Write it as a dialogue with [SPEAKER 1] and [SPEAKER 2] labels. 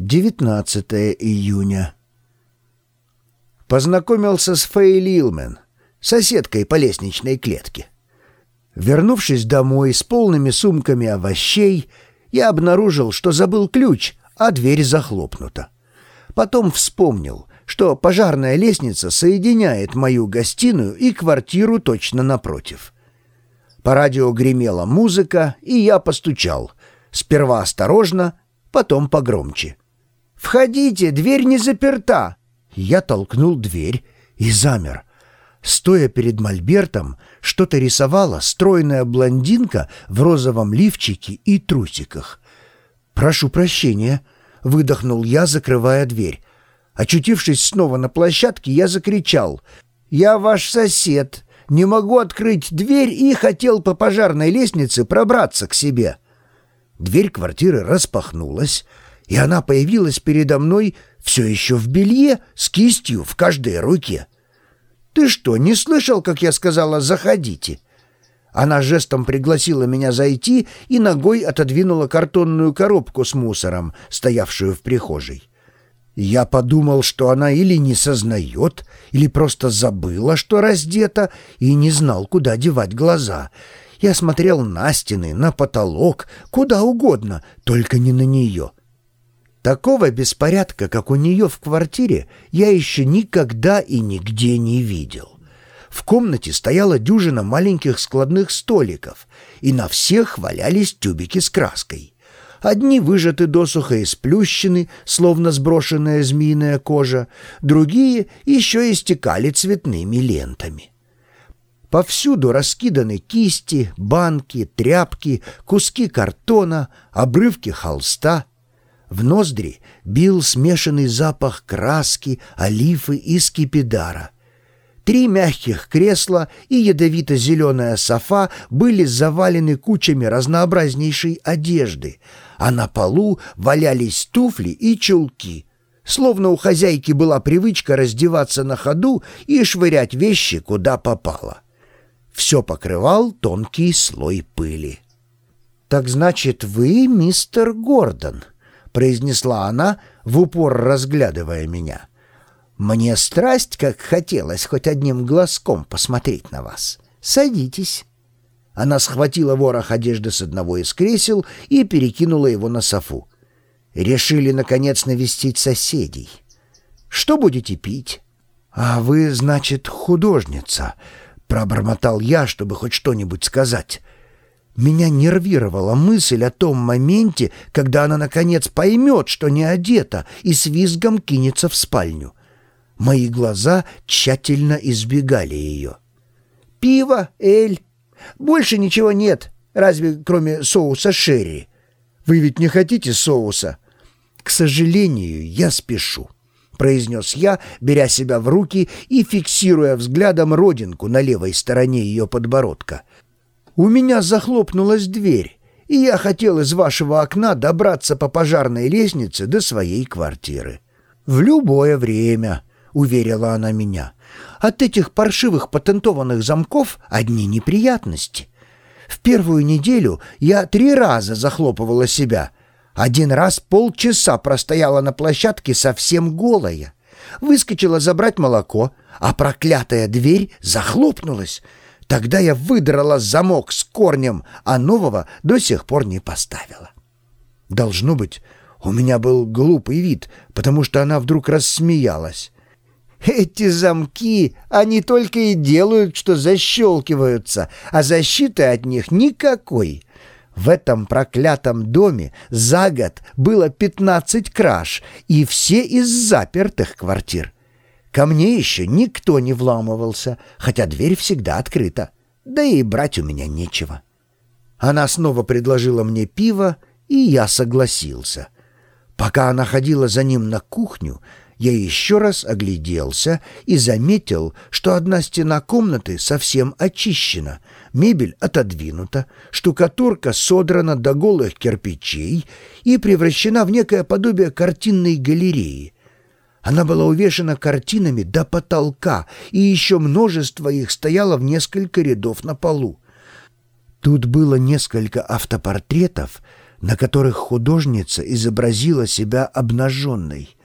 [SPEAKER 1] 19 июня. Познакомился с Фэй Лилмен, соседкой по лестничной клетке. Вернувшись домой с полными сумками овощей, я обнаружил, что забыл ключ, а дверь захлопнута. Потом вспомнил, что пожарная лестница соединяет мою гостиную и квартиру точно напротив. По радио гремела музыка, и я постучал. Сперва осторожно, потом погромче. «Входите, дверь не заперта!» Я толкнул дверь и замер. Стоя перед мольбертом, что-то рисовала стройная блондинка в розовом лифчике и трусиках. «Прошу прощения», — выдохнул я, закрывая дверь. Очутившись снова на площадке, я закричал. «Я ваш сосед. Не могу открыть дверь и хотел по пожарной лестнице пробраться к себе». Дверь квартиры распахнулась, и она появилась передо мной все еще в белье с кистью в каждой руке. «Ты что, не слышал, как я сказала «заходите»?» Она жестом пригласила меня зайти и ногой отодвинула картонную коробку с мусором, стоявшую в прихожей. Я подумал, что она или не сознает, или просто забыла, что раздета, и не знал, куда девать глаза. Я смотрел на стены, на потолок, куда угодно, только не на нее. Такого беспорядка, как у нее в квартире, я еще никогда и нигде не видел. В комнате стояла дюжина маленьких складных столиков, и на всех валялись тюбики с краской. Одни выжаты досуха и сплющены, словно сброшенная змеиная кожа, другие еще истекали цветными лентами. Повсюду раскиданы кисти, банки, тряпки, куски картона, обрывки холста — в ноздри бил смешанный запах краски, олифы и скипидара. Три мягких кресла и ядовито-зеленая софа были завалены кучами разнообразнейшей одежды, а на полу валялись туфли и чулки. Словно у хозяйки была привычка раздеваться на ходу и швырять вещи, куда попало. Все покрывал тонкий слой пыли. «Так значит, вы мистер Гордон?» — произнесла она, в упор разглядывая меня. «Мне страсть, как хотелось хоть одним глазком посмотреть на вас. Садитесь». Она схватила ворох одежды с одного из кресел и перекинула его на софу. Решили, наконец, навестить соседей. «Что будете пить?» «А вы, значит, художница», — пробормотал я, чтобы хоть что-нибудь сказать. Меня нервировала мысль о том моменте, когда она, наконец, поймет, что не одета, и с визгом кинется в спальню. Мои глаза тщательно избегали ее. «Пиво, эль. Больше ничего нет, разве кроме соуса шерри. Вы ведь не хотите соуса?» «К сожалению, я спешу», — произнес я, беря себя в руки и фиксируя взглядом родинку на левой стороне ее подбородка — у меня захлопнулась дверь, и я хотел из вашего окна добраться по пожарной лестнице до своей квартиры. В любое время, — уверила она меня. От этих паршивых патентованных замков одни неприятности. В первую неделю я три раза захлопывала себя. Один раз полчаса простояла на площадке совсем голая. Выскочила забрать молоко, а проклятая дверь захлопнулась — Тогда я выдрала замок с корнем, а нового до сих пор не поставила. Должно быть, у меня был глупый вид, потому что она вдруг рассмеялась. Эти замки, они только и делают, что защелкиваются, а защиты от них никакой. В этом проклятом доме за год было пятнадцать краж, и все из запертых квартир. Ко мне еще никто не вламывался, хотя дверь всегда открыта. Да и брать у меня нечего. Она снова предложила мне пиво, и я согласился. Пока она ходила за ним на кухню, я еще раз огляделся и заметил, что одна стена комнаты совсем очищена, мебель отодвинута, штукатурка содрана до голых кирпичей и превращена в некое подобие картинной галереи — она была увешана картинами до потолка, и еще множество их стояло в несколько рядов на полу. Тут было несколько автопортретов, на которых художница изобразила себя обнаженной.